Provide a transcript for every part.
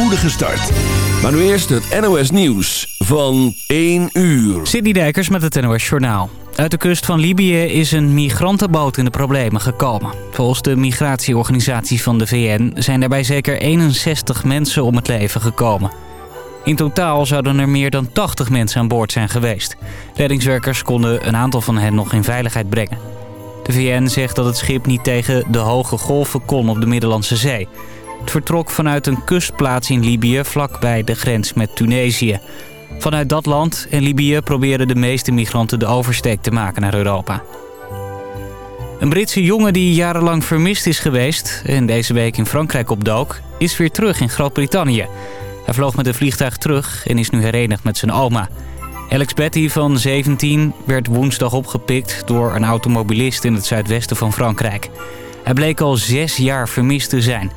spoedige start. Maar nu eerst het NOS Nieuws van 1 uur. Sidney Dijkers met het NOS Journaal. Uit de kust van Libië is een migrantenboot in de problemen gekomen. Volgens de migratieorganisatie van de VN zijn daarbij zeker 61 mensen om het leven gekomen. In totaal zouden er meer dan 80 mensen aan boord zijn geweest. Reddingswerkers konden een aantal van hen nog in veiligheid brengen. De VN zegt dat het schip niet tegen de hoge golven kon op de Middellandse Zee. Het vertrok vanuit een kustplaats in Libië vlakbij de grens met Tunesië. Vanuit dat land en Libië proberen de meeste migranten de oversteek te maken naar Europa. Een Britse jongen die jarenlang vermist is geweest en deze week in Frankrijk opdook, is weer terug in Groot-Brittannië. Hij vloog met een vliegtuig terug en is nu herenigd met zijn oma. Alex Betty van 17 werd woensdag opgepikt door een automobilist in het zuidwesten van Frankrijk. Hij bleek al zes jaar vermist te zijn.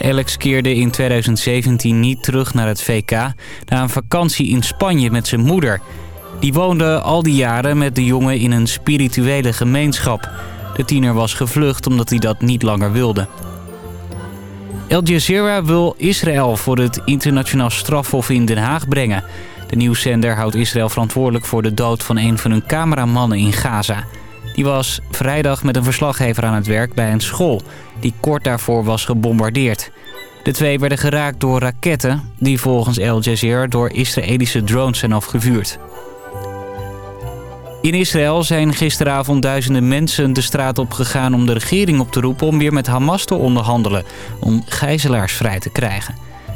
Alex keerde in 2017 niet terug naar het VK... na een vakantie in Spanje met zijn moeder. Die woonde al die jaren met de jongen in een spirituele gemeenschap. De tiener was gevlucht omdat hij dat niet langer wilde. Al Jazeera wil Israël voor het internationaal strafhof in Den Haag brengen. De nieuwszender houdt Israël verantwoordelijk voor de dood van een van hun cameramannen in Gaza. Die was vrijdag met een verslaggever aan het werk bij een school... die kort daarvoor was gebombardeerd. De twee werden geraakt door raketten... die volgens Al Jazeera door Israëlische drones zijn afgevuurd. In Israël zijn gisteravond duizenden mensen de straat op gegaan om de regering op te roepen om weer met Hamas te onderhandelen, om gijzelaars vrij te krijgen.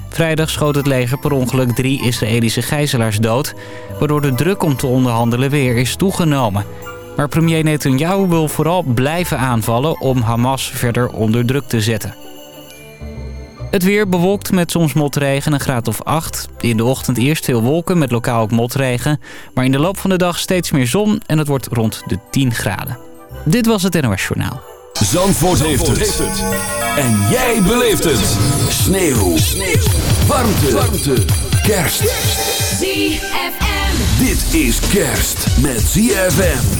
Vrijdag schoot het leger per ongeluk drie Israëlische gijzelaars dood, waardoor de druk om te onderhandelen weer is toegenomen. Maar premier Netanyahu wil vooral blijven aanvallen om Hamas verder onder druk te zetten. Het weer bewolkt met soms motregen, een graad of 8. In de ochtend eerst veel wolken met lokaal ook motregen. Maar in de loop van de dag steeds meer zon en het wordt rond de 10 graden. Dit was het NOS Journaal. Zandvoort, heeft, het. En jij beleeft het. Sneeuw. Sneeuw. Warmte. Warmte. Kerst. ZFM. Dit is kerst met ZFM.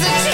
There's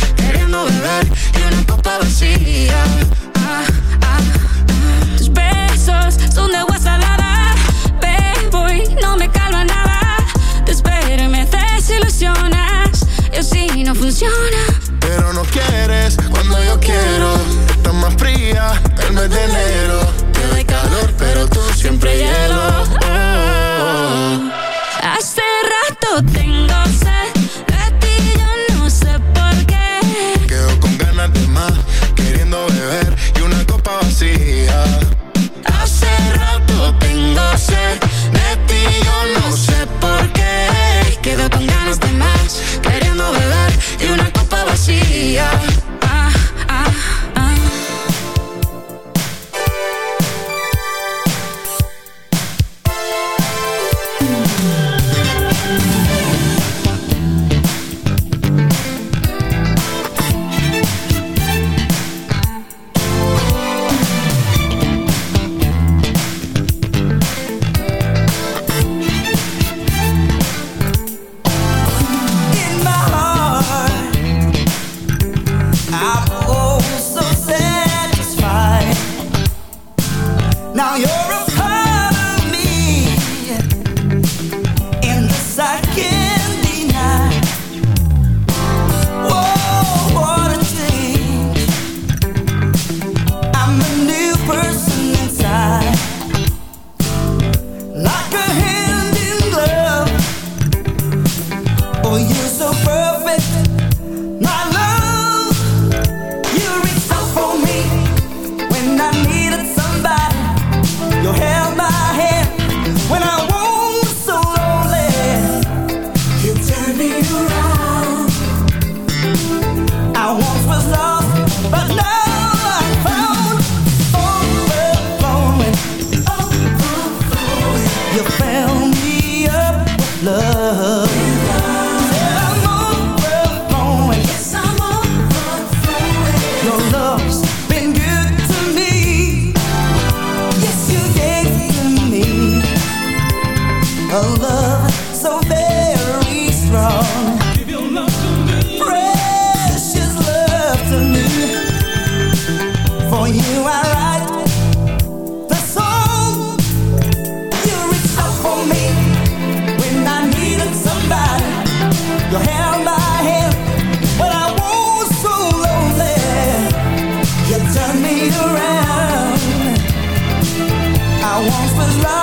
no beber y una copa vacía. Ah, ah, ah. Tus besos son de agua salada, bebo y no me calma nada. Te espero y me desilusionas, y así no funciona. Pero no quieres cuando yo quiero, estás más fría el mes de enero love.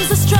Sometimes the struggle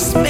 respect.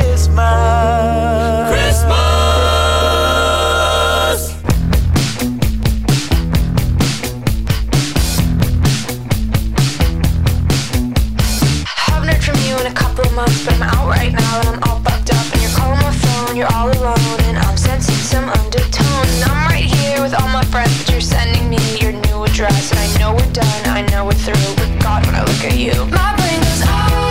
Christmas. Haven't heard from you in a couple months, but I'm out right now and I'm all up. And you're calling my phone, you're all alone, and I'm sensing some undertone. I'm right here with all my friends, but you're sending me your new address. I know we're done, I know we're through, but God, when I look at you, my brain goes, oh.